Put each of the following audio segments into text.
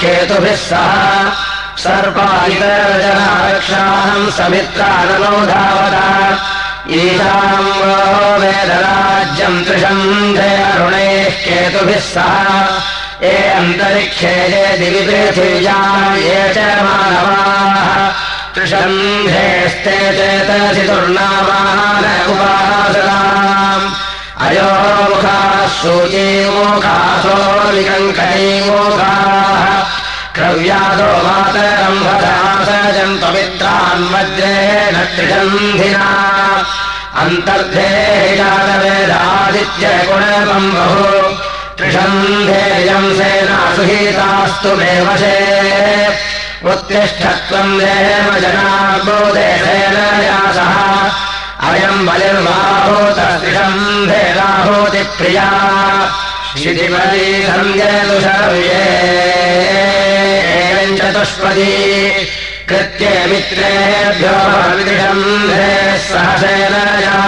केतुभिः सह सर्पादितरजनारक्षाहम् समित्राननो धावता ईशाम् वेदराज्यम् त्रिषन्धे अरुणैः केतुभिः सह ये अन्तरिक्षे ये दिवि पृथिव्याम् ये च मानवाः। त्रिषन्धेस्ते चेतसि दुर्नामान उपासनाम् अयो मुखाः क्रव्यादो मातरम्भदासजम् पवित्रान् वज्रेण त्रिगन्धिना अन्तर्धे जातवेदादित्यगुणकम् बहु। त्रिषन्धेयम् सेना सुहीतास्तु मे वशे। उत्तिष्ठत्वम् देव जनार्बोदेशेन यासः अयम् बलिर्बाहोत त्रिषन्धे राहोतिप्रिया शिथिपदी सञ्जयतुषर्ये चतुष्पदी। कृत्ये मित्रेभ्यो विदिषन्धे सहसेनया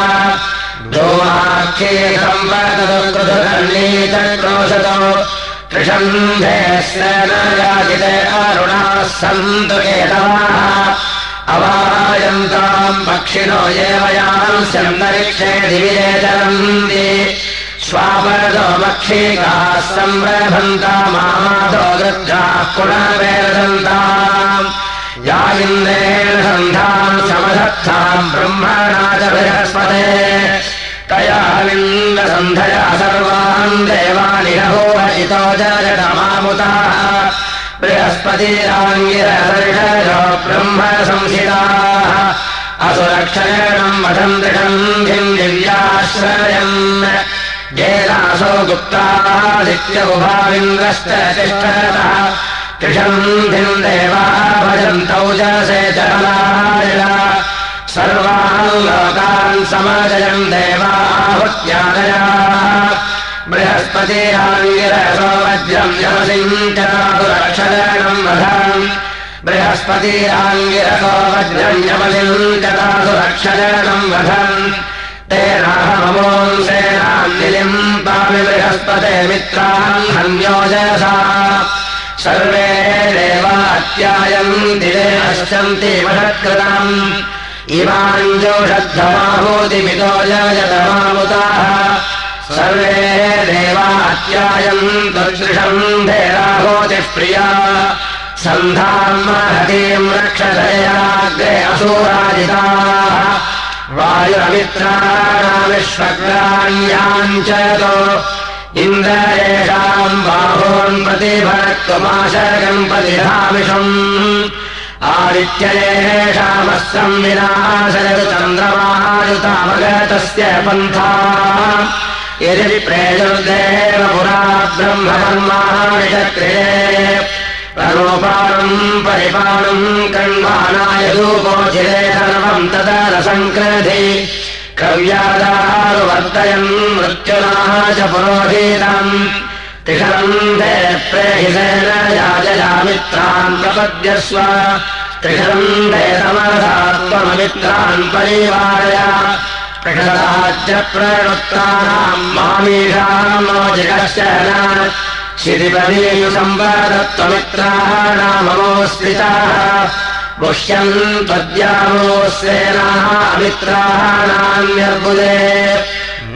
दोमाख्ये सम्पदकृतनीचक्रोशतो त्रिषन्धे सेनयाजिते अरुणाः सन्तु केतवाः सन्तरिक्षे दिविजे चरन्ति स्वापरतो मक्षीकाः सम्रभन्तामादो गृद्धाः पुनर्वेदन्ताम् या इन्द्रेण सन्धाम् समधत्ताम् ब्रह्मणा च बृहस्पते। तया विन्दसन्धया सर्वान् देवानि जगतमामुताः बृहस्पतिराङ्गिरसर्षयो ब्रह्म संसिताः असुरक्षरणम् वठम् दृढम् दिव्याश्रयम् येनासो गुप्तादित्यबुभाविन्द्रश्च तिष्ठतः त्रिषन्धिम् देवाः भजन्तौ च से चलाय सर्वान् लोकान् समजयम् देवाहुत्यादया बृहस्पतिराङ्गिरसो वज्रम् यमसिञ्चतासुरक्षरणम् वधाम् यमसिञ्चतासुरक्षरणम् वधम् तेनाहमोम् सेनान्निलिम् पामि बृहस्पते मित्रान् हन्योजसा सर्वे देवात्यायम् दिवे पश्यन्ति महत्कृतम् इमाञ्जोषद्धमाहूतिमितो जयतमामुताः सर्वे देवात्यायम् तदृशम् धेराहोतिः प्रिया सन्धाम् महतीम् रक्षदयाग्रे असूराजिताः वायुरमित्राणामिश्वग्राण्याम् च इन्द्रेषाम् बाहोन् प्रतिभक्त्वमाशर्गम् प्रतिधामिषम् आदित्ययेषामस्त्रम् विनाशयतु चन्द्रमायुतावगतस्य पन्था यदि प्रेजुर्देव पुरा ब्रह्मकर्माणि चक्रिये प्रलोपानम् परिपालम् कण्वानाय रूपोचिरे सर्वम् तदा रसङ्क्रधि कव्यादारुवर्तयन् मृत्युनाः च पुरोधीतम् त्रिषरन्धे प्रेहिसेन याजयामित्रान् प्रपद्यस्व। त्रिषरन्धे समर्थात्ममित्रान् परिवारय। प्रषदाच्च प्रणुत्तानाम् मामीषाम् जिगश्च गुह्यम् त्वद्यामो सेनाः अमित्राणान्यर्बुदे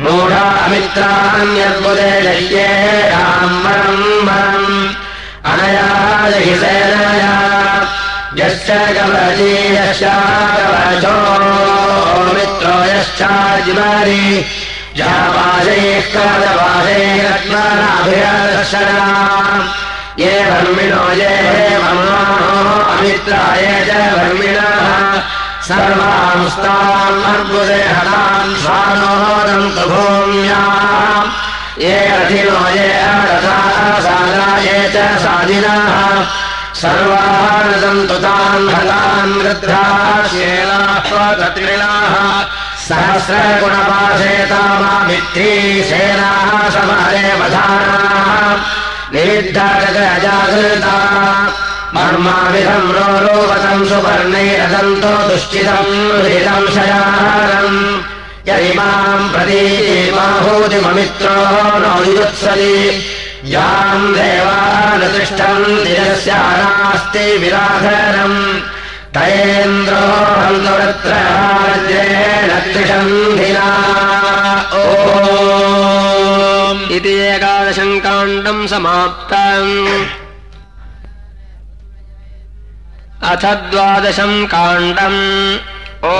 मूढामित्रान्यर्बुदे शय्येषाम् वरम् वरम् अनया हि सेनया। यश्च कवची यश्चाकवचो मित्रो यश्चाजिमारि जापाशैः ये धर्मिणो ये हे ममानोः अमित्राये च धर्मिणः सर्वांस्तान्मर्गुदे हतान् स्वानोदम् प्रभूम्याम् ये रथिनो ये रथाः सादा ये च साधिनाः सर्वाः रसन्तु हतान् वृद्धाः शेलाः त्रिणाः सहस्रगुणपाशेतामामित्री सेनाः वधानाः निविद्धाजगजागृता मर्माविधम् रोरोवतम् सुवर्णैरदन्तो दुश्चितम् हृदम् शयारम् यरिमाम् प्रतीमाहूतिममित्रो नो युत्सलि याम् देवानुतिष्ठम् दिनस्य नास्ति विराधनम् त्रिषन्धिना ओ इति एकादशम् काण्डम् समाप्तम् अथ द्वादशम् काण्डम्। ओ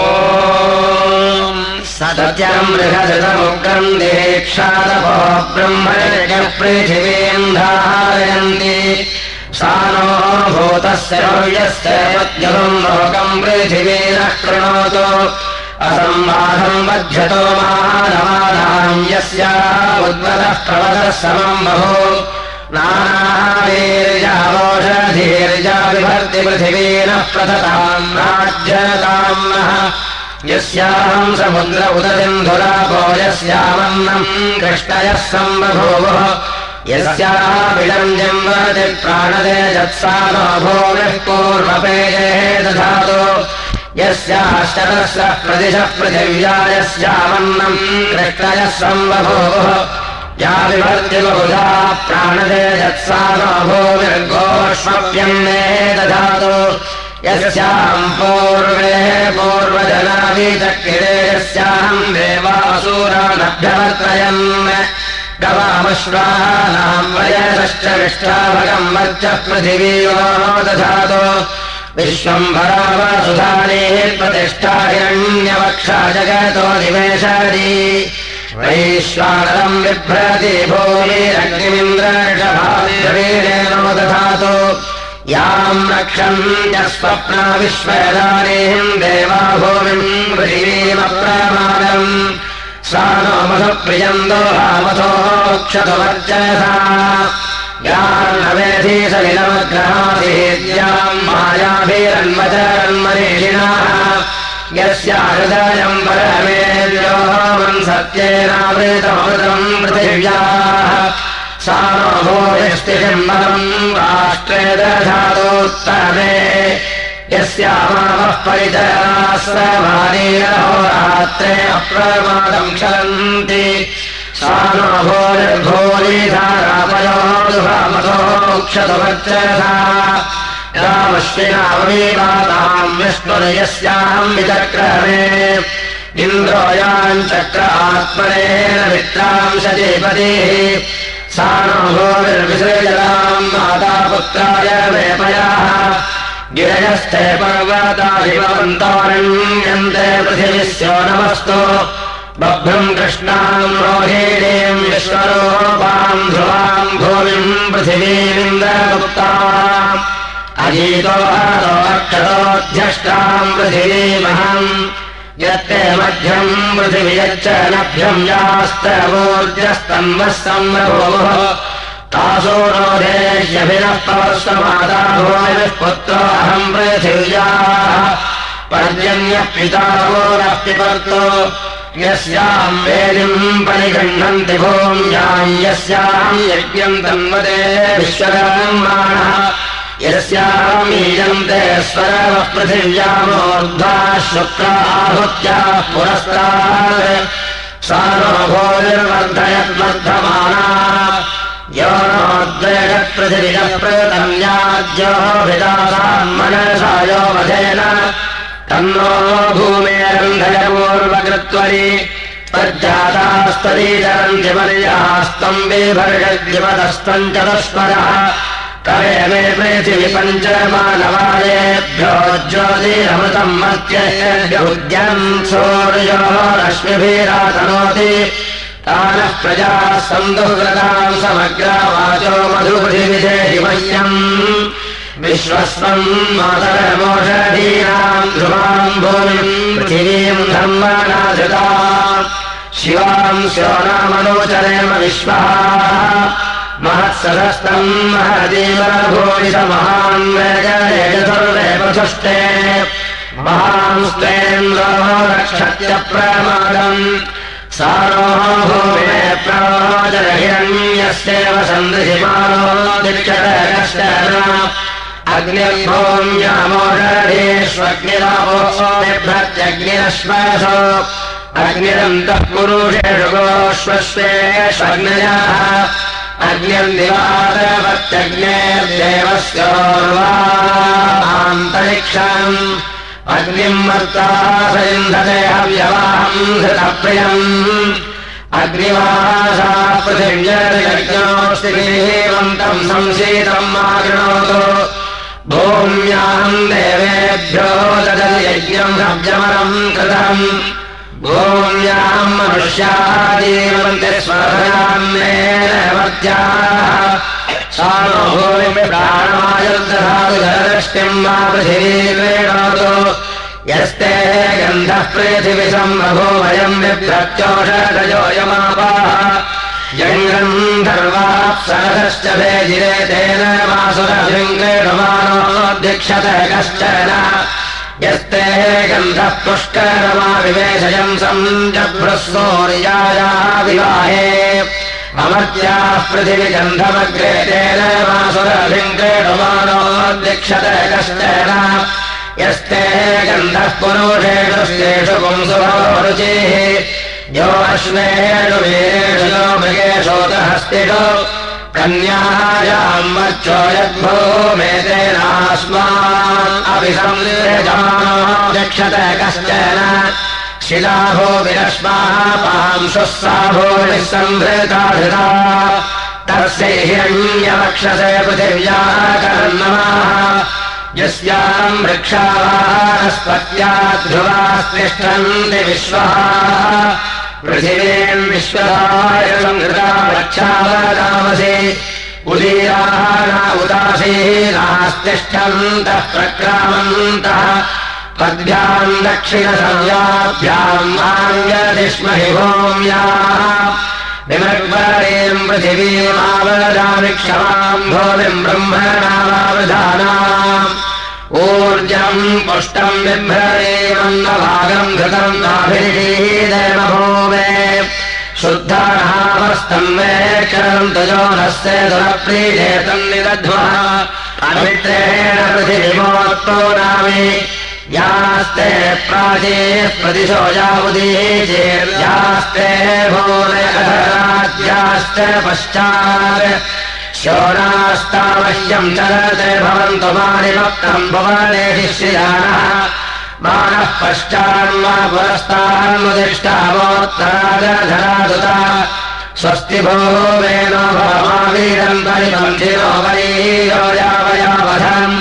सत्यम् बृहदमुग्रम् दीक्षादपो ब्रह्मपृथिवीम् पद्यम् लोकम् पृथिवीनः कृणोतु। असम्बाधम् बध्यतो मानवानाम् यस्य उद्वतः प्रवतः समम् बहु। नानावीर्यावोषधीर्या विभर्ति पृथिवीनः प्रथताम् राज्यताम् नः। यस्याहम् समुद्र उदसिन्धुरापो यस्यामन्नम् कृष्णयः सम्बभूवः यस्याः विडम् जम्बति प्राणदे जत्सा नो भूमिः पूर्वपेजे दधातु। यस्याश्चरस्य प्रतिशः पृथिव्या यस्यामन्नम् कृष्णयः सम्बभूवः या विभर्ति बहुधा प्राणदे जत्सा नो भूमिर्गोष्मप्यन्ने दधातु। यस्याम् पूर्वे पूर्वजनाभिचक्रिरे यस्याहम् देवासूरानभ्यवर्तयन् गवामश्वानाम् वयसश्च विष्टाभगम् वर्चः पृथिवीयो दधातु विश्वम्भरावसुधानेः प्रतिष्ठा हिरण्यवक्षा जगतो निवेशादि। वैश्वानरम् बिभ्रति भूमिरग्निमिन्द्रषभावीरेणो दधातु याम् रक्षन्त्यस्वप्ना विश्वदानेम् देवा भूमिम् पृथिवीमप्रमादम् सा नो मधुप्रियम् दोहामथोक्षतुवर्चसा यान्नवेधी सलिलमग्रहादिहेद्याम् मायाभिरन्मचरन्मनीषिणाः यस्या हृदयम् पृथिव्याः। सा नो भूयस्तिशिम्बलम् राष्ट्रे दधातोत्तमे यस्यामावः परिचरास्रवाणीरहोरात्रे अप्रमादम् क्षरन्ति। सा नो भोर्भोरिधारापयोक्षतुवर्चसा रामश्विनावमीवाताम् विष्णुर्यस्याहम् विचक्रमे। इन्द्रोयाम् चक्र आत्मनेन मित्राम् सजीपतिः सा नो भोर्विसृजलाम् माता पुत्राय वेपयाः गिरयस्थे पर्वतादिवन्तारण्यन्ते पृथिविस्यो नमस्तु। बभ्रम् कृष्णाम् रोहिणीम् विश्वरूपाम् ध्रुवाम् भूमिम् पृथिवीमिन्द्रगुप्ता अजीतो अक्षतोऽध्यष्टाम् पृथिवीमहम्। यत्ते मध्यम् पृथिवियच्च नभ्यम् यास्तवोर्जस्तन्वः सम्भोः तासो रोधेष्यभिनः पवस्वमाता भोजः पुत्रोऽहम् पृथिव्याः पर्जन्यः पिता यस्याम् वेदिम् परिगृह्णन्ति भूम्याम् यस्याम् यज्ञम् तन्वते विश्वकर्माणः। यस्यामीयन्ते स्वरवः पृथिव्यामोर्ध्वा शुक्राहुत्याः पुरस्तात्। सा नो भोजर्वर्धयद्वर्धमाना यो नोद्वेगपृथिविनः प्रतन्याद्यो विदासान्मनसा यो वधेन तन्नो भूमेरन्धयपूर्वकृत्वरि तज्जातास्तरीचरन्ति मर्यास्तम् बिभर्गद्यवदस्तम् चतस्वरः करे मे पृथिवि पञ्चमानवायेभ्यो ज्योतिरमृतम् मत्येभ्योद्यम् सूर्यो रश्मिभिरातनोति तानः प्रजाः सन्दुहृताम् समग्रावाचो विश्वस्वम् मातरमोषधीनाम् ध्रुवाम् भूमिम्। पृथिवीम् धर्मणा धृता शिवाम् स्योनामनोचरेम विश्वः। महत्सदस्तम् महदेव भूरिष महान् प्रसुष्टे महांस्तेन्द्रो रक्षत्य प्रमादम् प्रवाचरहिरण्यस्यैव सन्दृशिमानो दीक्षत अग्निर्भूम्यामोषधीष्वग्निरापो बिभ्रत्यग्निरश्वासो अग्निरन्तः पुरुषेषु गोश्वस्वेष्वग्नयः अग्न्यन्दिवादवत्यग्नेर्देवस्योर्वान्तरिक्षम् अग्निम् वर्तास इन्धते हव्यवाहम् हृतप्रियम् अग्निवासा पृथिव्यज्ञोऽस्तिवन्तम् संशीतम् आगृणोतु। भूम्याहम् देवेभ्यो ददयज्ञम् हव्यमनम् कृतम्। भूम्याम् मनुष्याः जीवन्ति स्वभयान्येनवत्याः सा नो भूमि प्राणायुर्दधातु जलदृष्टिम् वा पृथिवीर्वेणोतु यस्ते गन्धः पृथिविषम् बभूवयम् बिभ्रत्योषधयोयमापाः यङ्गन्धर्वाप्सरश्च भेजिरे तेन वासुरशृङ्गेणमानोऽध्यक्षत कश्चन। यस्ते गन्धः पुष्करमाविवेशयम् सञ्जभ्रस्वोर्यायाविवाहे अमर्त्याः पृथिविगन्धमग्रे तेन वासुरशृङ्गेणमानोऽध्यक्षत कश्चन यस्ते गन्धः पुरुषेषु पुंसुभरुचिः यो अश्वेषु वीरेषु यो मृगेशोतहस्तिषु कन्यायाम् मच्छो यद्भूमेतेनास्मान् अपि संक्षत कश्चन शिलाभो विरश्माः पांशुः साभो निःसम्भृता धृता। तस्य हिरण्यवक्षसे पृथिव्याः कर्णमाः यस्याम् वृक्षावाहस्पत्यात् ध्रुवास्तिष्ठन्ति विश्वः। पृथिवीम् विश्वदाय संहृता वृक्षावदामसि उदीराः न उदासीनास्तिष्ठन्तः प्रक्रामन्तः पद्भ्याम् दक्षिणशव्याभ्याम् आङ्गलिष्महि होम्याः विमग्वारीम् पृथिवीमावदामिक्षमाम् भोविम् ब्रह्मणावावधानाम् ऊर्जम् पुष्टम् बिभ्ररेवन्नभागम् घृतम् नाभिरीदेवभूवे शुद्धानामस्तम् मे करन्तु दुरप्रीजेतम् निदध्वः अमित्रेण पृथिवीमोत्तो यास्ते प्राचे प्रदिशो यावुदीचेर्यास्ते भूनयधराज्याश्च पश्चात् शोरास्तावश्यम् चरते भवन्तु मानिमक्तम् भुवने शिष्यानः मानः पश्चान्मा पुरस्तान्मुदिष्टावोत्तराजधरादुता स्वस्ति भूमेन भवमावीरम् परिबन्धिनो वरीयो यावयावधम्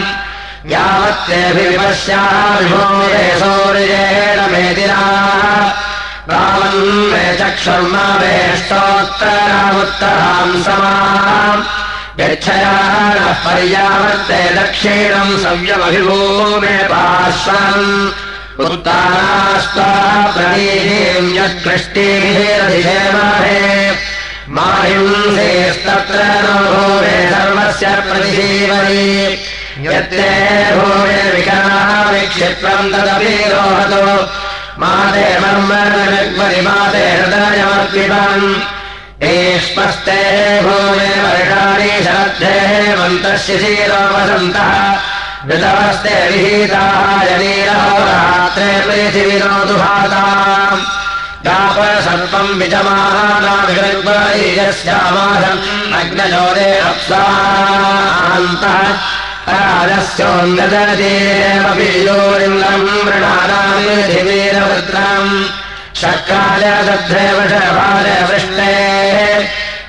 यावत्तेऽभिविपश्याभिभूये सौर्येण मेदिना रामन् मे चक्षुर्मा वेष्टोत्तरामुत्तराम् समाम् यच्छयाः नः पर्यावर्ते दक्षिणम् सव्यमभिभूमे पार्श्वम् उत्तानास्त्वा प्रणीम् यत्कृष्टिभिरधिषेमहे माहिंसेस्तत्र नो भूमे सर्वस्य प्रतिजीवनी यत्ते विक्षिप्रम् तदपि रोहतो। माते मर्मणि माते एष्पस्ते भूमे वर्षाणि शरद्धेः मन्तस्य शिरो वसन्तः पृथिविनोतु भाताम् दापसर्पम् विजमानाभिगर्भयस्यामासम् अग्नजोरे अप्सान्तः राजस्योन्नदतीरेमपि योरिन्द्रम् मृणानाम् पृथिवीरवृत्रम् शक्रालदध्रेव वृष्टे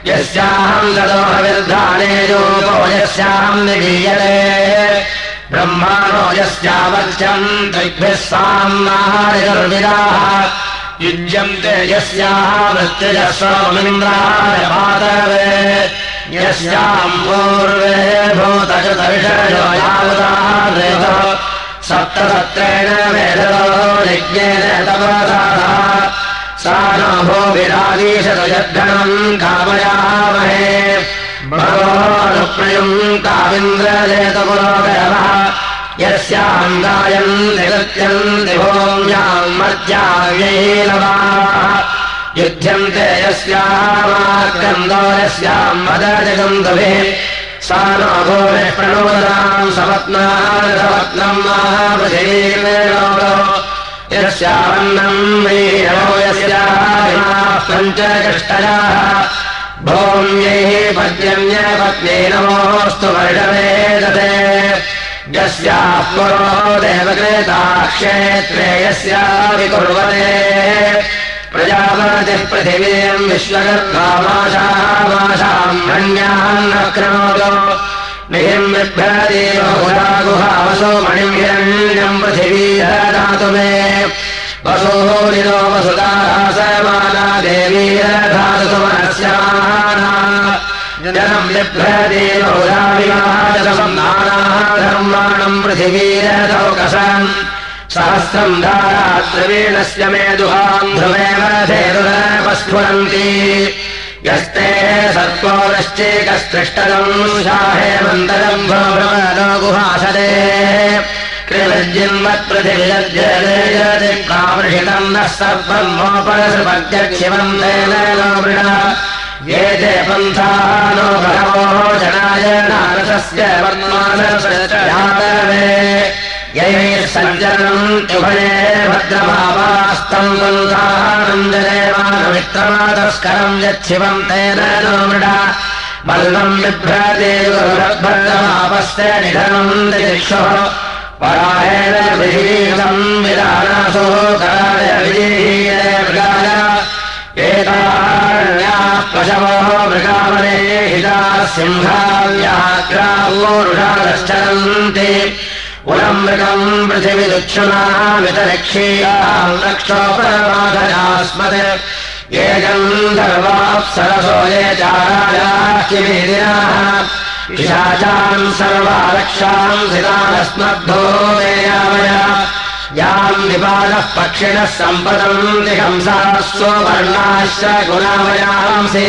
यस्याहम् ददोहविर्धाने योगो यस्याहम् निगीयते ब्रह्माणो यस्यावत्यम् त्रिग्भिः साम्नाहारिगर्विराः युज्यन्ते यस्याः मृत्युजस्वमिन्द्राय पादवे यस्याम् पूर्वे भूतचतर्षयो यावदादेव सप्तसत्रेण वेदो यज्ञेन तपसा सा न भो विराजीशतयद्धनम् कामयामहे। भगवानुप्रयुम् कामिन्द्रजेतपुरोगरवः यस्याम् गायम् निगत्यम् दिभोम्याम् मर्त्याव्यैलवाः युध्यन्ते यस्यामाकन्दो यस्याम् मदजगन्तभिः सा नो भूमिः प्रणोदनाम् सपत्नाम् सपत्नम् महापृथिवीर्वेणो यस्यावन्नम् यस्याः पञ्चकष्टयाः भौम्यैः पद्यन्यपत्न्यै नमोऽस्तु वर्षवेदते यस्याः पुरो देवकृताक्षेत्रे यस्याविकुर्वते प्रजापतिः पृथिवीम् विश्वगर्भामाशामाशाम् मण्यान् अक्रोतो निहिम् बिभ्रदेवसो मणिम् हिरण्यम् पृथिवी दातु मे। वसोः निरो वसुदासमाना देवी धातु सुमनस्याना जनम् बिभ्रदेवसम् नानाः धर्माणम् पृथिवीरथौकसम् सहस्रम् धारात्रवीणस्य मे दुहाम् ध्रुवेव धेरुरपस्फुरन्ति यस्ते भ्रमणो गुहासदे। कृपृथिविलज्जलेजदिक्कामृषितम् नः सर्वमोपरसृपत्यक्षिवम् तेन मृण ये ते पन्थाः नो बहवो जनाय नारसस्य वर्मानसवे यैः सञ्चरणम् तुभये भद्रभावास्तम् बन्धानन्ददेवानमित्रमातस्करम् यच्छिवम् तेन नो मृडा। बल्लम् बिभ्रते भद्रभावस्य निधनम् दिक्षुः पराहेण विहीनम् विदानासो कराय विजीहीय मृगाय। एतान्याः पशवो मृगामने हिताः सिंहाव्याग्रावोरुषाश्चरन्ति पुनम् मृगम् पृथिविदुक्षुणा वितरक्षीयाम् रक्षोपरमाधयास्मत् ये गन्धर्वाप्सरसो ये चारायाः किमेदिनाः पिशाचान् सर्वा रक्षाम् सितानस्मद्धो याम् विपादः पक्षिणः सम्पदम् दिहंसाः स्ववर्णाश्च गुणामयांसि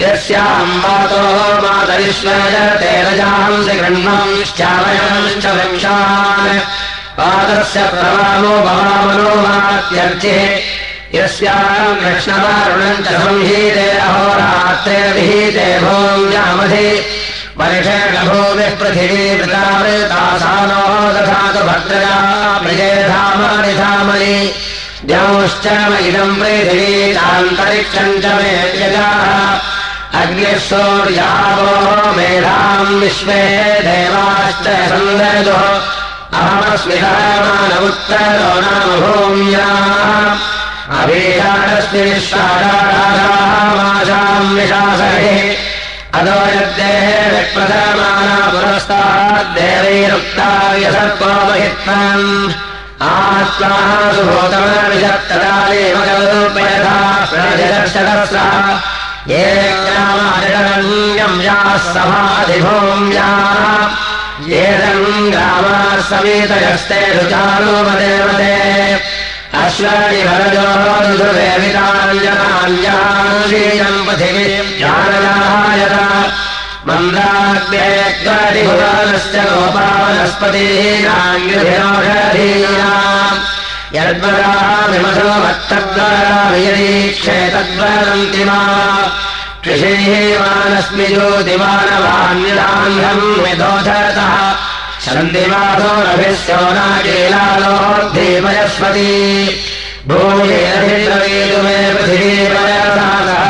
यस्याम् वातो मातरिश्वर तेरजांसि गृह्णंश्चावयंश्च वृक्षान्। पादस्य प्रवामो भवामनो मात्यर्चिः यस्याम् कृष्णवारुणम् च संहीते अहोरात्रे विहीते भोङ्गामधि वर्षेण भूमिः पृथिवी वृतावृतासानो दधातु भद्रया धामानि धामनि। द्यौश्च इदम् पृथिवी चान्तरिक्षम् च मे यजाः सूर्यावो मेधाम् विश्वे देवाश्च सन्ददुः अहमस्मितामानमुत्तरो नाम विश्वासाम् विशासहे अदो यद्देः विप्रधमाना पुरस्ताद्देवैरुक्ता यसर्पोपहित्वम् आत्मा सुभूतमविषत्तदादेव कल्पयथा प्रजदर्शदस्रः ये ग्रामादिरण्यम् याः सभाधिभूम्याः ये ग्रामाः समेतयस्ते रुचारोपदेवते अश्वनि वरजोरुधुरेविताञ्जनान्याम् पृथिवीम् जानयायत मन्दाग्नेक्वादिभुवानस्य गोपावनस्पतीनाङ्गिभिरोषधीनाम् यद्वरामिमधो मत्तद्वरामियरीक्षे तद्वरन्ति मा कृषीवानस्मि ज्योतिमानवान्यदान्धम् विदोधतः सन्धिवासोरभिस्यो नागेलालोद्धीमयस्पति भूयेरभिद्रवीतु मे पृथिवीपयसादः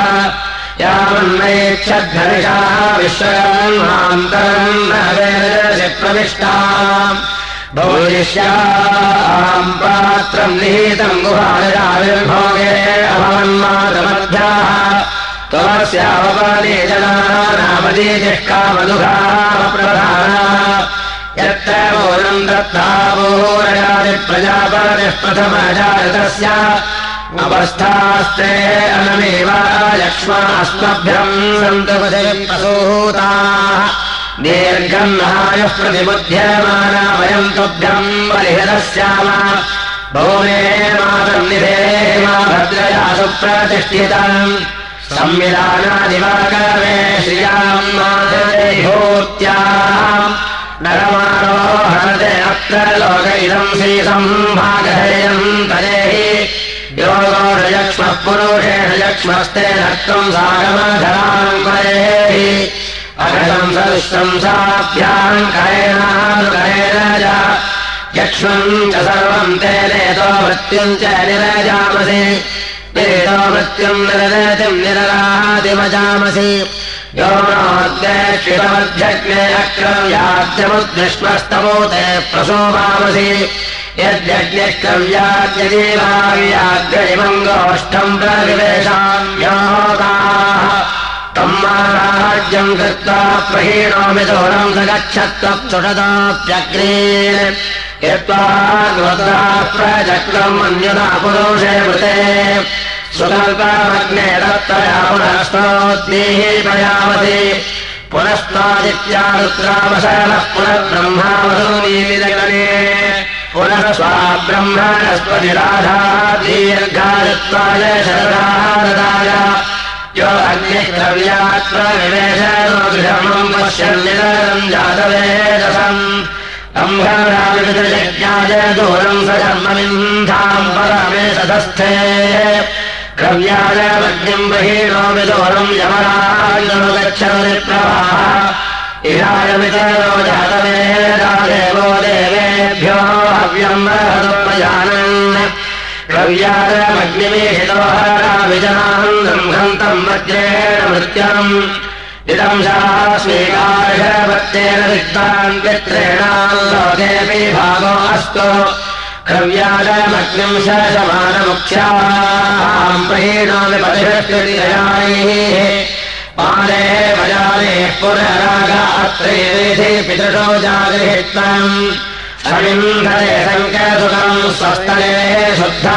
यावन्नैक्षद्धनिषाः विश्वकर्मान्तरम् नवेदशि प्रविष्टा भूयिष्याम् पात्रम् निहितम् गुहाविर्भोगे अभवन्मातमध्याः त्वस्यावपादे जनाः नामदीतिः कामदुघाः प्रधाना यत्र मूलम् दत्तावोरजातिप्रजापतिः प्रथमजातस्य अवस्थास्ते अनमेव लक्ष्मास्मभ्यम् प्रसूताः दीर्घम् नहायुः प्रतिबुध्यमाना वयम् तुभ्यम् बलिहदस्याम भूमे मातम् निधेः मा भद्रया सुप्रतिष्ठितम्। संविधानादिवाकर्मे श्रियाम् मातृभूत्याम् नरमारोहणते अत्र लोक इदम् श्रीसम्भागधेयम् तदेहि योगोषयक्ष्मः पुरुषेण यक्ष्मस्ते नक्तम् सागमधराम् करेहि अघटम् सदृष्टम् साभ्याम् करेणानुकरेण यक्ष्मम् च सर्वम् ते नेतो मृत्युम् च निरजामसि। नेतो मृत्युम् निरतिम् निररादिमजामसि यो नोद्यक्षितमध्यग्ने अक्रव्याद्यमुद्विष्मस्तमो ते प्रसोमामसि यद्यज्ञक्रव्याद्यदेवाव्याग्रयिमम् गोष्ठम् प्रविवेशाम्योगाः तम् महाराज्यम् कृत्वा प्रहीणोमि दूरम् स यत्त्वा प्रचक्रम् अन्यदा पुरुषे मृते। सुकल्पमग्ने दत्तया पुनस्तोद्देः प्रयामति पुनस्त्वादित्यारुद्रावशनः पुनर्ब्रह्मावसूनीविदगणे पुनः स्वाब्रह्मणस्पतिराधा दीर्घायत्वाय शरदाय विवेशम् पश्यन्निरम् जातवेदसम् सम्भराविविधयज्ञाय दूरम् स धर्ममिन्धाम् परमे सदस्थे क्रव्यायमग्निम् बहीणो विदूरम् यमराजो गच्छति प्रवाह इहायमितरो जातवेदादेवो देवेभ्यो हव्यम् क्रव्यायमग्निमेहितो रव्यारमग्निमेहितोहाराविजनाहम् ब्रह्मन्तम् वज्रेण मृत्यम्। इदम् शास्मीकार्हवत्तेन विद्वान् पित्रेणाल्लोकेऽपि अस्तु। क्रव्याजमग्निम् शशमानमुख्याम् प्रहीणोमि पतिभिः पाले भजाने पुनरागात्रे पितृशो जागृहितम् जागृहित्वम् समिन्धरे सङ्कसुखम् स्वस्तने शुद्धा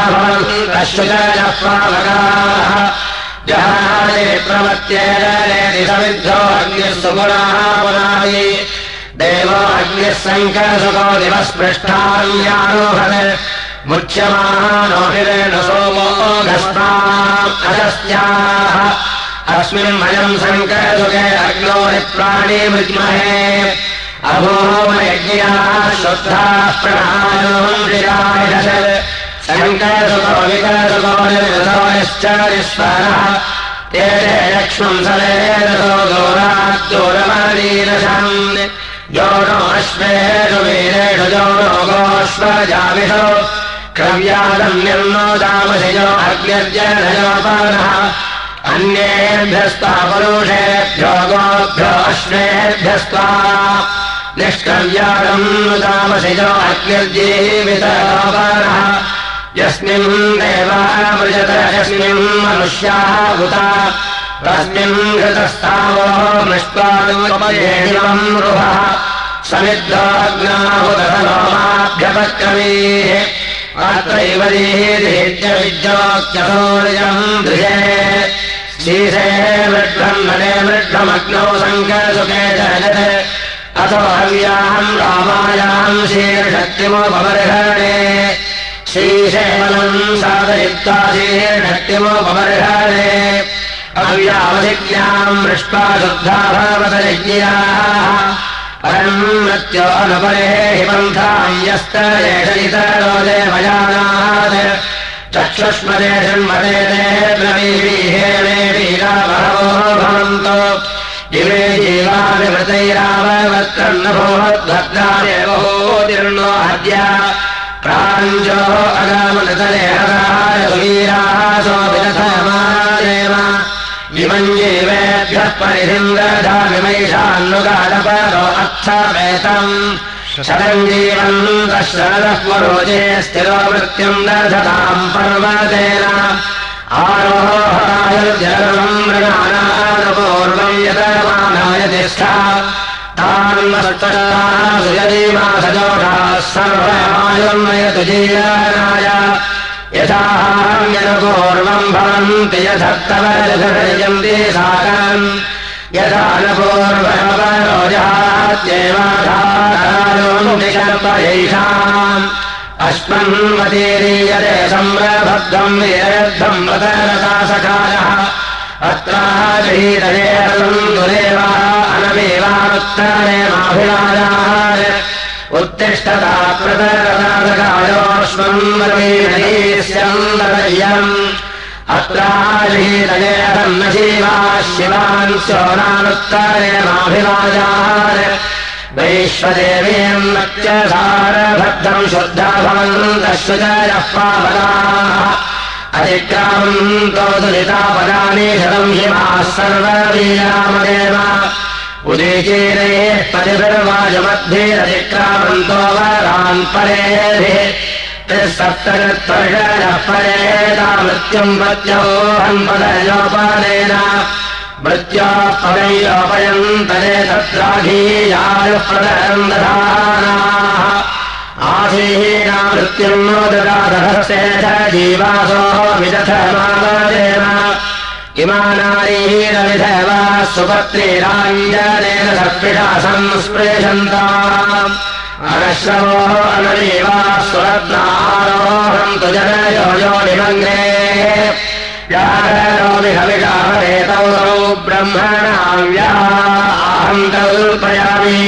प्रवत्येति समिद्धो अग्निः सुगुणाः पुरायि देवो अग्निः सङ्कसुखो दिवस्पृष्ठान्यारोहन् मुच्यमानोहिरेण सोमो गस्ताम् अस्मिन् वयम् सङ्कसुखे अग्नो प्राणी मृग्महे अभोमयज्ञाः शुद्धाः प्रणायोः शङ्करसुखो विकरसुखो निर्वश्चरिश्वरः ते लक्ष्मम् सलेरसो दोराद्दूरमरीरसम् यो नो अश्वेषु वीरेषु यो नो गोष्वजाविषु क्रव्यादम् निर्नो दामसिजो अग्निर्जनयोपानः। अन्येभ्यस्त्वा पुरुषेभ्यो गोभ्यो अश्वेभ्यस्त्वा दामसिजो अग्निर्जीवितयोपानः यस्मिन् देवामृजत यस्मिन् मनुष्याः उत तस्मिन् समिद्धोऽग्नाहुतसलोमाभ्यपक्रमीः अत्रैव देहेत्यविद्योक्त्यसौर्यम् दृशे शीशे मृड्ढम् नले मृड्ढमग्नौ सङ्कसुखे जगत् अथो हव्याहम् रामायाम् शीर्षक्तिमोपवर्षणे श्रीशेवलम् साधयित्वा शीर्षक्तिमोपवर्षणे अव्यावधिज्ञाम् मृष्टा शुद्धा भवतयज्ञाः परम् मृत्यो अनुपरे हि पन्थायस्तरेषयितरो देवयानात् चक्षुष्मदेशन्मते ते प्रवीवीहेणे वीरावहवो भवन्तो इमे जीवानिवृतैराववत्कर्णभोद्भद्रादेवोदीर्णो हद्या प्राञ्जो अगामनतले हराय सुवीरासो विदधमादेव। विमञ्जीवेभ्यः परिहिन्द्रधामिमैषान्नुगाडपरो अर्थवेतम् शरञ्जीवन्तः शरदः पुरोजे स्थिरो मृत्युम् दधताम् पर्वतेन मृगानानुपूर्वम् यतमानाय तिष्ठा तान्मस्तुजदीमासजोषाः सर्वमायुर्नयतु जीवनाय यथान्यनुपूर्वम् भवन्ति यथक्तवजन्ति साकम् यथा न पूर्वमरोजहात्येवाधारायोऽनुकल्पयैषाम् अश्मन्मतीरीयते सम्रभद्रम् वीरद्धम् वदनता सखायः अत्राहीतयेतम् दुरेवा अनमेवानुत्तरेमाभिराजाय उत्तिष्ठता प्रतरतासकायोऽश्वन्मतीर्यम् अत्राहीतयेतम् न जीवा शिवान् शोनानुत्तरेमाभिराजाय वैश्वदेवीम् सारभद्रम् शुद्धा भवन्तः पावनाः अधिक्रामम् कौतुलितापदानि शतम् हिमाः सर्ववीरामदेव। उदीचीरैः परिभिर्वाजमद्भिरधिक्रामन्तो वरान् परेभिः। सप्तचत्वर्षः परेता मृत्युम् प्रत्योहम् पदयोपानेन मृत्या पदैयोपयन्तरे तत्राघीयायुः प्रदरम् दधानाः आधीहीना मृत्युम् नो ददादहस्ते जीवासो विदधमादेव इमानारीहीनविधव सुपत्नीराञ्जनेन सर्पिषा संस्पृशन्ता। अनश्रवो अनरीवा सुरत्नारोहम् तु जनयो यो निमङ्गे व्याहरोमिहविषाहरेतौ ब्रह्मणाव्या अहम् कल्पयामि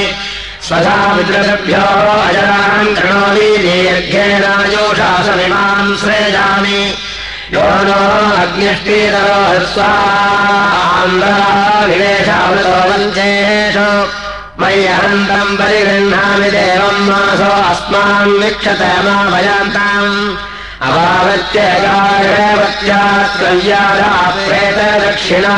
स्वधा विद्रभ्यो अजरान् कृणोमि दीर्घेणायोषासमिमान् सृजामि यो नो अग्निष्टीतरो हस्वान्धराविवेशामृतो वञ्चेषु। मय्यनन्तम् परिगृह्णामि देवम् मासो अस्मान् वीक्षत मा भयान्ताम् प्रेतदक्षिणा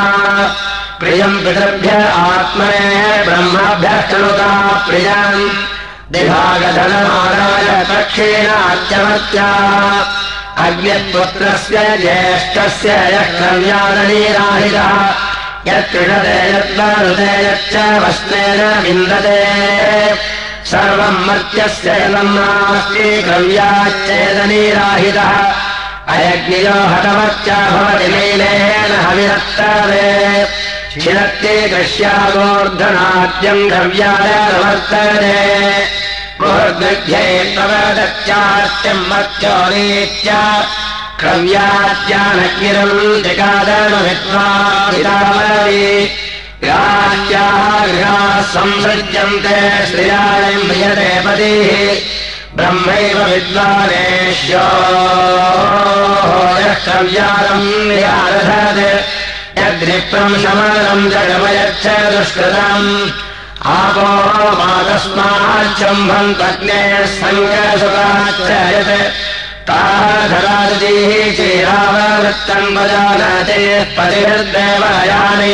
प्रियम् पितृभ्य आत्मने ब्रह्माभ्यः शृणुता प्रियम्। दिभागधनमादाय दक्षिणाच्यवत्या अग्निपुत्रस्य ज्येष्ठस्य यः कल्याणनीराहितः। यत्कृषते यद्वारुते यच्च वस्त्रेण विन्दते सर्वम् मर्त्यस्य नास्ति कव्याच्चेदनीराहितः अयज्ञयो हतवच्च भवति लीलेन हविरत्तरे शिरत्ये कृष्यागोर्धनाद्यम् गव्यादवर्तते गोर्गृध्ये प्रवदत्यात्यम् मर्चोरीत्य क्रव्याद्यानगिरम् गृहाः संसृज्यन्ते श्रियायम् प्रियते पतिः ब्रह्मैव विद्वानेश्यो यः कव्यादम् निरारधत् यद्रिप्रम् शमनम् जगमयच्छ दुष्कृतम्। आपो मातस्माच्छम्भम् तज्ञे सङ्गसुखाच्च यत् ताधराजीः चेरावृत्तम् वजानते पतिर्देवयानैः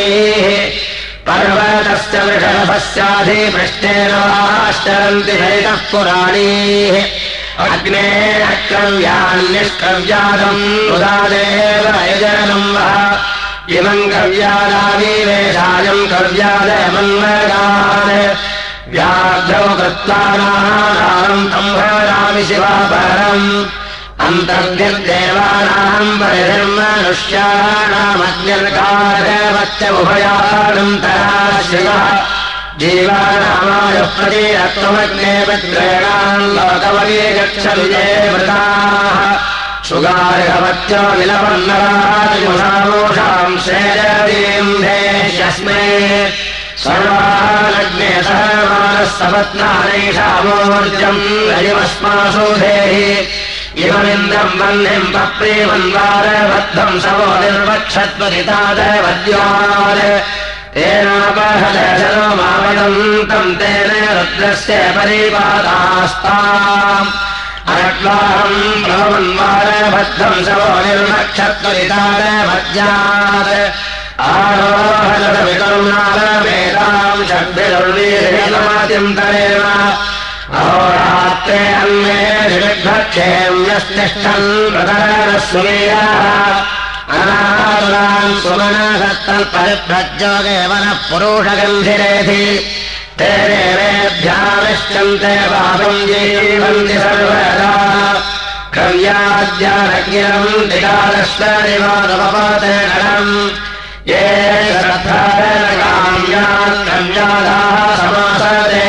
वाश्चरन्ति चैतः पुराणीः। अग्ने अक्रव्यान्निष्कव्यादम् उदादेव यजनम् वः। इमम् कव्यादाविवेशायम् कव्यादयमन्वगान् व्याघ्रौ कृत्वानाम् तम्भरामि शिवापरम् अन्तर्निर्देवानाम् परिधर्मनुष्याणामग्निर्गारवच्च उभयानन्तरा शिवः। जीवानामायुः प्रतीरत्वमग्ने विग्रेणाम् लोकवगे गच्छ श्रेयदीम् देश्यस्मे सर्वालग्ने सहमानः सपत्नानैषामोर्जम् रजिमस्मासु धेहि इममिन्द्रम् वह्निम् पप्रेमन्वारबद्धम् सवो निर्वक्षत्वरितादवद्यात् तेनापहदशनो मावदन्तम् तेन रुद्रस्य परिपादास्ताम्। अरट्वाहम् भवन्वारबद्धम् सवो निर्वक्षत्वरितादवद्यात् षड्भिरुर्वीर्यमातिम् तरेव। अहोरात्रे अन्ये ऋग्भक्षेम्यस्तिष्ठन् प्रदरस्वीयाः अनालान् सुमनसत्तल्परिभ्रज्योगेवनः पुरुषगन्धिरेधि ते देवेभ्याविष्टन्ते वापम् जीवन्ति सर्वदा। कव्याद्यानगिरम् दिगादश्वरिवादवपाते नडम् ये श्रद्धारकाम्यान् कव्यादाः समासते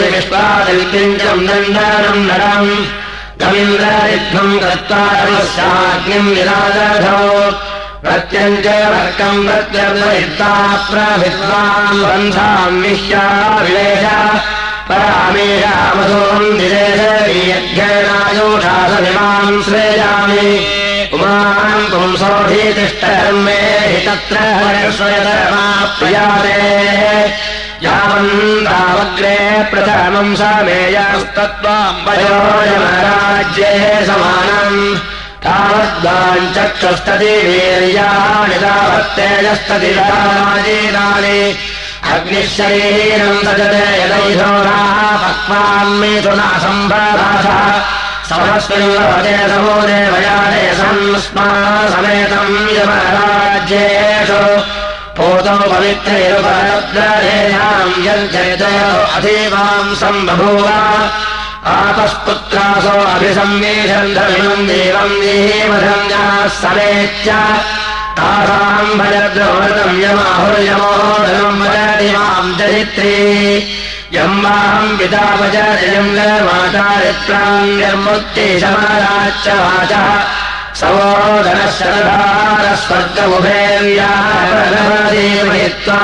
विश्वादित्यञ्चम् दण्डनम् नरम्। कृत्वा तमस्याग्निम् विराजधौ प्रत्यञ्च प्रभिद्वाम् बन्धाम् विश्याविवेश परामेयामधूम् निरेशयज्ञायोषासनिमाम् श्रेयामि। उमाम् पुंसोऽधितिष्ठमे हि तत्र प्रियाते यावन्तावग्रे प्रथमम् समेयस्तत्त्वाम् वयोजमराज्ये समानम् तावद्वाञ्चक्षुस्तति वीर्याणि तावत्तेजस्तति राजीराणि अग्निशरीरम् सम्भ्रासः समस्मिन् लभते समोदेवयाने संस्मा समेतम् यमराज्येषु पवित्रैरुपरद्रेयाम् यञ्चरितयो अधीवाम् सम्बभूव। आपस्पुत्रासो अभिसंवेशम् धर्मम् देवम् देवधन्याः समेत्य। तासाम् भजद्रवृतम् यमाहुर्यमो धनम् वदतिमाम् चरित्रे। यम् वाहम् पिता वचयम् गर्माचारित्राङ्गर्मुक्ति समाराच्च वाचः सवोदरशरधारस्वर्गमुभेर्यादेवयित्वा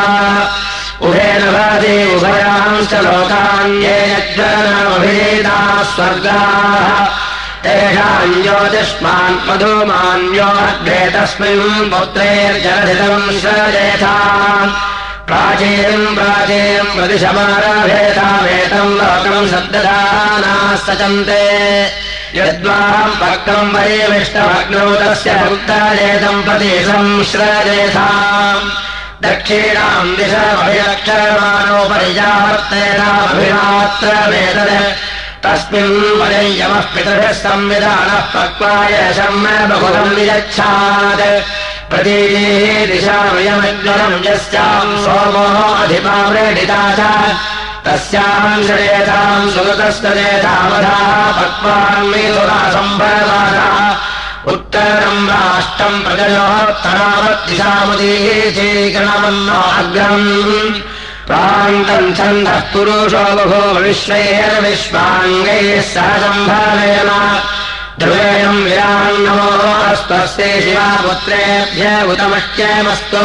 उभेन भाति उभयांश्च लोकान्ये यज्ञनामभिनेताः स्वर्गाः तेषाम् ज्योतिष्मान् मधुमान्योऽग्रे तस्मिन् पुत्रेर्जलधितम् श्रजेथा प्राचीनम् प्राचीनम् प्रतिशमाराभेतामेतम् लोकम् सद्दधानाः सचन्ते यद्वाम् परिविष्टभग्नौ तस्य भक्ताजेतम् प्रति संश्रजेथाम् दक्षिणाम् दिशाभिरक्षमाणोपरिजावर्तेनाभिमात्रमेतत् तस्मिन् पर्यमः पितृभिः संविधानः पक्वाय शर्म बहुलम् नियच्छात्। प्रतीः दिशामयमज्वरम् यस्याम् सोमो अधिपाव्रेडिता च तस्याम् सुगतस्तदेतावधा पक्वान्मेतुरा सम्भवादा उत्तरम् राष्ट्रम् प्रजयोत्तरावद्दिशामुदीचीकरणमन्नाग्रम् प्रान्तम् छन्दः पुरुषो बभो विश्वैर्विश्वाङ्गैः सह सम्भावेन ध्रुवेयम् विरान्नमो अस्तस्ये शिवापुत्रेभ्य उतमश्चयमस्तु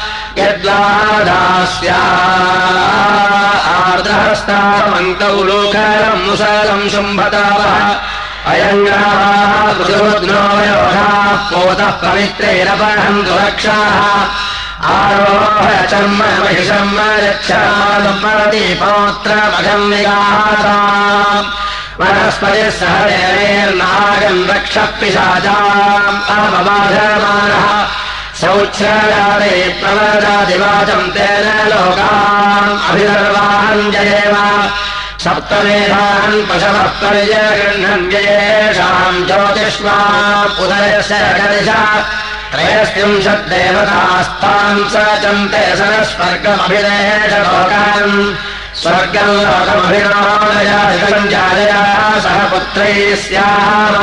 यद्वादास्या आर्द्रहस्तामन्तौ लोकरम् मुसलम् शुम्भतावः। अयङ्गाः पोतः पवित्रैरपहन्तु रक्षाः आरोह चर्म महिषम् रक्षामति पौत्रमघम् विगासा वनस्पतिः सह देवेर्नागम् रक्षः पिशाचाम्। अवबाधमानः लोकाम् अभिसर्वान् जयेव। सप्तमेधान् पशवः पर्यगृह्णन् व्ययेषाम् ज्योतिष्मा उदयस्य गदिश त्रयस्त्रिंशद्देवतास्तान् स चन्ते सरस्वर्गमभिदेश लोकान्। स्वर्गम् जायया सह पुत्रैः स्याः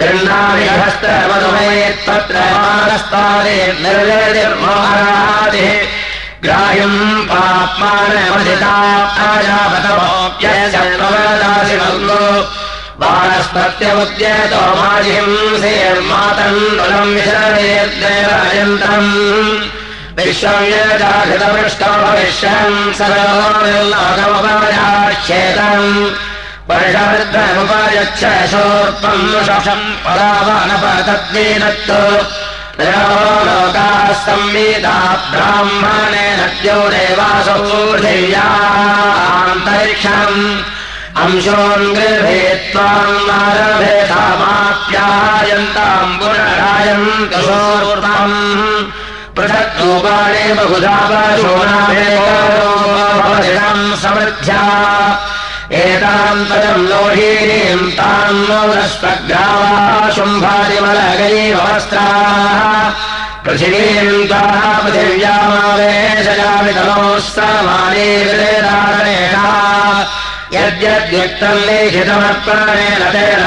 गृह्णाभिहस्तमधुमेत्तत्र मानस्तारे निर्वेदिर्मोहरादिः ग्राह्यम् पाप्मानमधिता आयापतमोऽप्यस्य प्रवदासि मल्लो वानस्पत्यमुद्यतो माजिहिंसेर्मातण्डुलम् विशरेद्देवयन्तम् विश्वम् यजाघृतपृष्टो भविष्यम् सर्वोर्लोकमुपयाच्छेदम् शोर्पम् शशम् परावनपतद्वीनत्तु लोकाः संवेदा ब्राह्मणेन द्यो देवासौ धिव्यान्तरिक्षम् अंशोऽङ्गृभे त्वाम् मारभेदामाप्यायन्ताम् पुनरायन्तु शोर्पम् पृथक् रूपाणे बहुधा समृद्ध्या पदम् लोहीनीम् ताम् नौरस्वग्रावा शुम्भादिमलगैवस्त्राः पृथिवीम् ताः पृथिव्यामावेशयामितमोः समानेण यद्यद्युक्तम् लेखितमर्पणेन तेन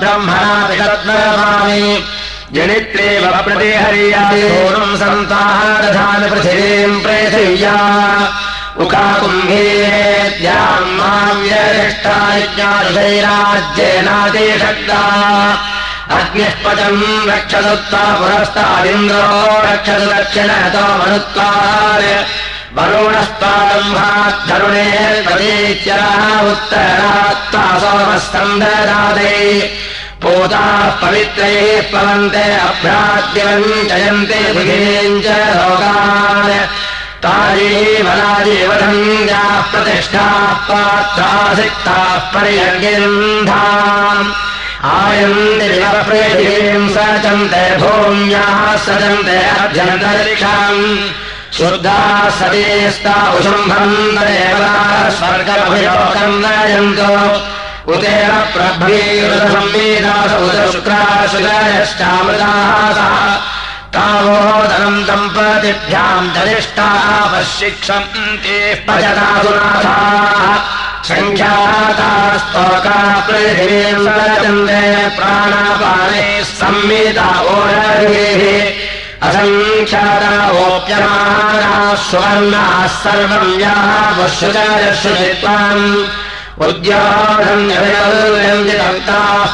ब्रह्मणापि तत्परमामि जनित्रेव सन्ताः दधामि पृथिवीम् पृथिव्या माव्यरिष्टा यज्ञादिशैराज्येनादिशक्ता अग्निष्पचम् रक्षदुत्ता पुरस्तादिन्द्रो रक्षतु दक्षिणतो मनुत्वान् वरुणस्तारम्भाद्धरुणे प्रतीत्यः उत्तरात्ता सोमस्तन्दरादे पोताः पवित्रैः पवन्ते अभ्राद्यवञ्चयन्ते पृथिवीम् च लोकान् ताजीवनाजीवधन्याः प्रतिष्ठाः पात्रासिक्ताः पर्यग्यन्धाम् आयन्तिरिवप्रेतीम् सचन्ते भूम्याः सजन्ते अभ्यन्तरिक्षाम् शुद्धाः सतीस्ता उशुम्भम् देवा स्वर्गमभिलोकम् नयन्तो उदेव प्रभ्रीरुदसंवेदास उदशुक्राशुगयश्चामृताः तावोदनम् दम्पतिभ्याम् जनिष्ठापशिक्षन्ते पचतासुनाथाः सङ्ख्यातास्तोका पृथिवीम् सचन्दे प्राणापाने संवेदा ओरभिः असङ्ख्याता ओप्यमानाः सुवर्णाः सर्वम् याः पुष्युजयश्रुत्वाम् उद्योगन्यभिताः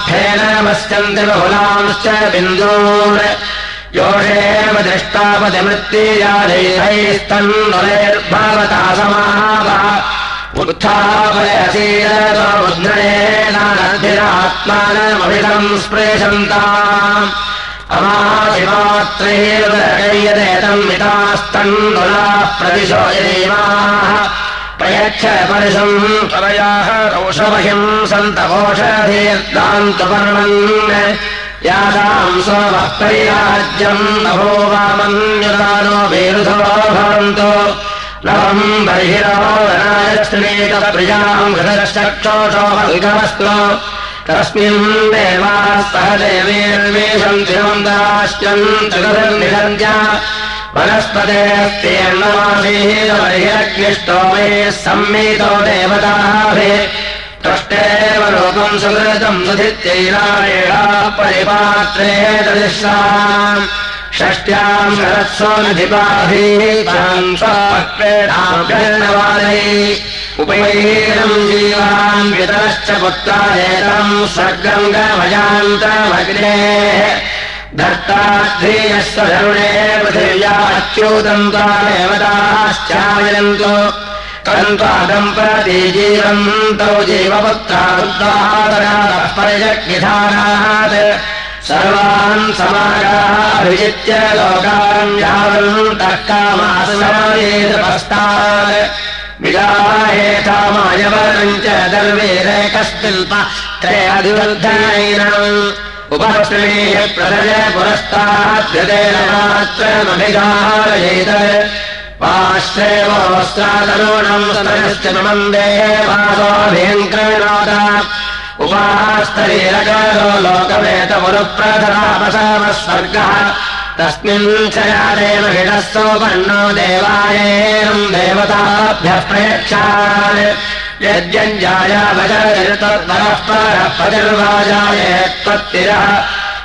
फेनमस्यन्ति बहुलांश्च बिन्दून् योषेव दृष्टापतिमृत्तिजालैस्तन्वैर्भवता समापः उत्थापयसीरद्रेणात्मानमभितम् स्पृशन्ताम् अमाशिमात्रैर्दयदेतम् मितास्तन्नुलाः प्रतिशो यदेवाः प्रयच्छ परशम् परयाः रौषमहिम् सन्तवोषधीर्दान्तपर्वन् यासाम् सोमः परिराज्यम् नभो वामन्युदानो वेरुधो भवन्तो। नवम् हृदश्चक्षोषोमस्तु तस्मिन् देवाः सह देवेर्वेषम् तिरुवन्दाश्चन्त्रिगृनिरञ्ज वनस्पतेऽस्तेर्नवासीरबर्हिरग्निष्टो मे सम्मितो देवताभिः तुष्टेव रूपम् सुकृतम् सुधित्यैरारेणा परिपात्रे ददिश्राम् षष्ट्याम् नधिपाधीताम् स्वप्रेणाभ्यर्णवादै उपैरम् जीवान् वितरश्च धर्ताध्रीयस्य धरुणे पृथिव्याच्यूतम् त्वा देवताश्चायन्तु तन्त्वादम् प्रति जीवन्तौ जीवपुत्रादुद्धातराः परिजग्निधानात् सर्वान् समागाः अभिजित्य लोकान् यावन्तः कामासमयेदपस्तात् विगाहेतामायवनम् च दर्वेरेकस्मिन् पात्रे अधिवर्धनैनम् उपश्रेः प्रदय पुरस्ताद्यतेन मात्रमभिगारयेत वाश्रेवोऽस्त्रादरूणम् स्तरश्च मन्दे वासोऽभियङ्करणाद उपास्तरीरकारो लोकवेतमुरुप्रधरापसामः स्वर्गः तस्मिन् च यादेव हिडः सोपन्नो देवायेनम् देवताभ्यः प्रयच्छान् यज्ञञ्जाया भजतत्परः परः पतिर्वाजाय त्वत्तिरः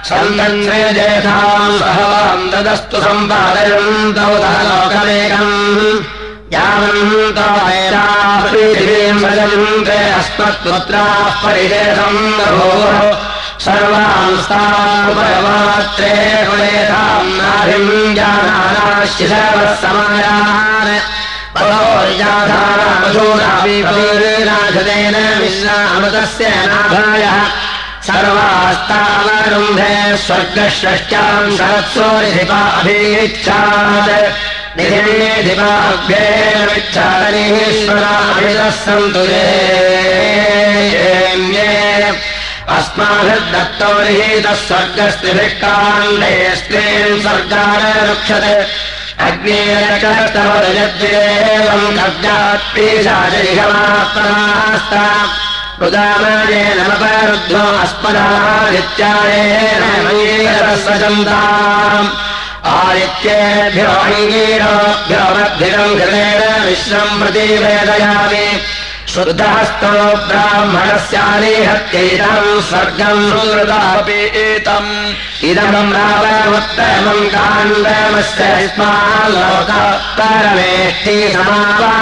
सन्दन्त्रे जेताम् सहवाम् तदस्तु सम्पादयन्तौ लोकमेकम् यावन्तोम् भजन्ते अस्मत्पुत्राः परिदेशम् सर्वान् स्थापयमात्रे कुलेताम् नाभिम् जानानाश्चि सर्वः विश्रामृतस्य नाभायः स्वर्गषष्ट्याम् शरत्सोरिधिपाभिच्छात् निधिमेधिपाभ्येच्छादनीश्वराभितः सन्तु अस्माभिर्दत्तो निहितः स्वर्गस्त्रिभिः काण्डे स्त्रीन् स्वर्गाय रक्षते अग्नेरक्षस्तमदयद्विदेवम् कब्जात्पीशाचरिषमात्मनास्ता अस्मदादित्यायेन आदित्येभ्यो मद्भिरम् घृतेन विश्वम् प्रति वेदयामि शुद्धहस्तो ब्राह्मणस्यालिहत्यैतम् स्वर्गम् सुहृदापि एतम्। इदमम् रावमुत्तमम् काण्डमस्य स्मालोकपरमेष्टि समावा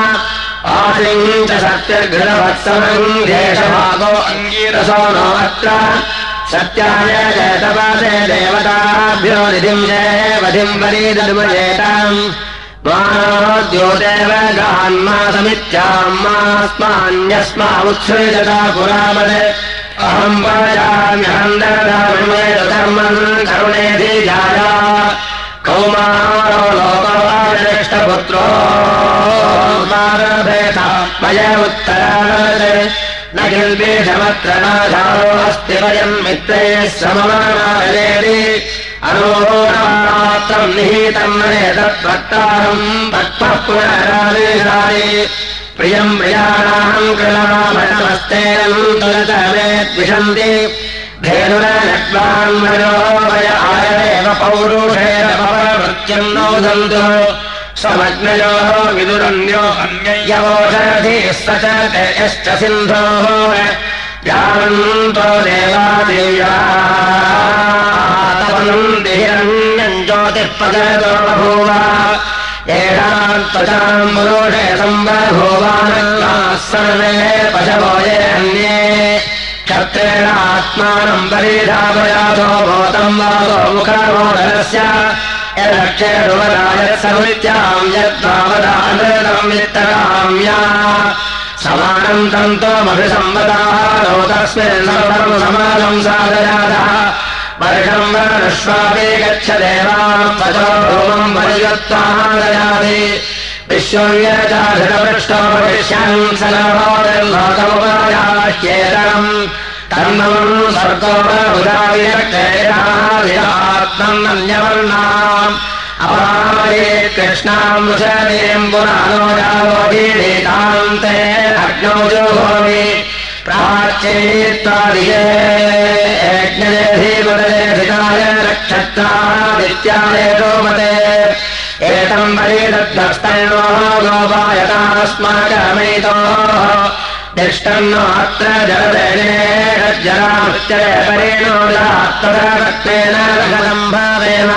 आलिम् च सत्यघृतवत्समम् देशभागो अङ्गीरसो नो अत्र सत्याय जयतपादे देवताभ्यो निधिम् जयवधिम् वरीदर्मयेताम् द्योदेव गान्मासमित्याम्मास्मान्यस्मामुत्सृजता पुरावत्। अहम् वदाम्यहम् ददामन् करुणेधिजाया कौमारो लोकवादिष्टपुत्रो मारभेता मय उत्तरावत् न किल्बीषमत्र नाधारो अस्ति वयम् मित्रैः सममानायेति अनोरात्रम् निहितम् नेतद्वक्तारम् भक्तः पुनरादेशाय प्रियम् प्रियाणाम् कृणामस्तेनन्तरतमेद्विषन्ति धेनुरनग्वान्मयो वय आयदेव पौरुषेण पवनवृत्यम् नोदन्तु स्वमग्नयोः विदुरन्यो अन्ययवोषधिः स च ते सिन्धोः जानन्तो देवादेव्या हिरण्यम् ज्योतिःपदतो बभूव एषाम् पुरोषे सम्बभूवानः सर्वे पशवो ये अन्ये क्षत्रेण आत्मानम् परिधापयातो भूतम् वासो मुखमोदरस्य नो तस्मिन् समानम् साधयातः वर्षम् वरनश्वापि गच्छ देवाम् पचो भूमम् दयाति विश्वव्यचाधिरपृष्ठोपविश्यम् सलभोदर्लोकमुपायाह्येतम् कर्मम् अन्यवर्णाम् अपामये कृष्णाम् अग्नौ प्राच्येत्वादियेऽग्निधीमदे नक्षत्रादित्यादे गोमते। एतम् वरीदद्भस्तयो गोपायतास्माकमेतोः तिष्ठन्नो अत्र जलदेशरामृत्यय परेणो तथा भावेन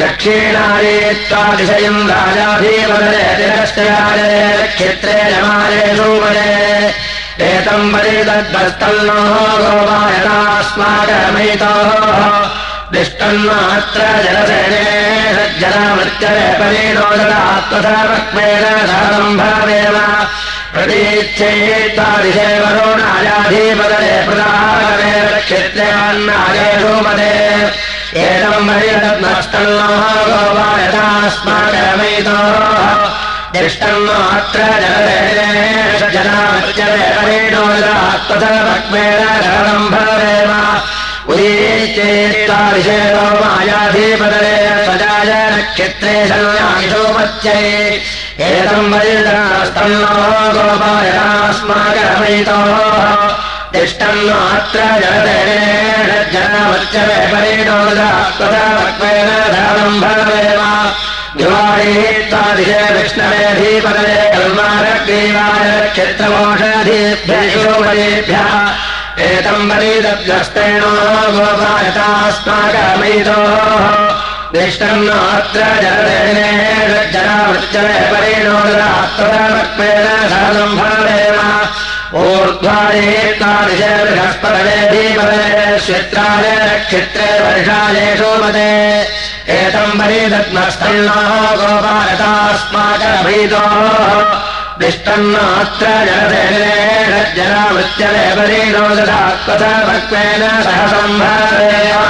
दक्षिणायेत्वादिशयम् राजाधीवदे तिरश्चयाय क्षेत्रे जमालेषु वदे एतम् वरेदद्भस्तन्नो गोपायतास्माकमेतोः दिष्टन्नो अत्र जलसेने सज्जनामृत्यय परेणो ददात्मथा पक्मेन सम्भावेन प्रतीच्छेत्तादिशे वरोणायाधीपदे प्रदाहमे क्षेत्रेवान्नायेषु मदे एतम् वरिरत्नस्तन्नो गोपायतास्माकमेतोः दिष्टन्नो अत्र जलदेने जनामृत्यय परेणो ददात्मथा उदीचेत्ताभिषेणो मायाधीपतरे सजाय नक्षत्रे संयाशोपत्यै एतम् वरिदास्तम् नो गोपायनास्माकरमयितोः तिष्ठम् मात्र जगतेन जनावच्चवे धनम् कल्मारग्रीवाय एतम् ददात्मत्वेन सहनम् भवेम। ऊर्ध्वायेत्तादिशे बृहस्पतये धीमते श्वित्राय नक्षत्रे वर्षायेषु मते एतम् वरीदग्नस्तन्नो गोपायतास्माकमयितोः परेणो ददात्मथा भक्त्वेन सह सम्भावेम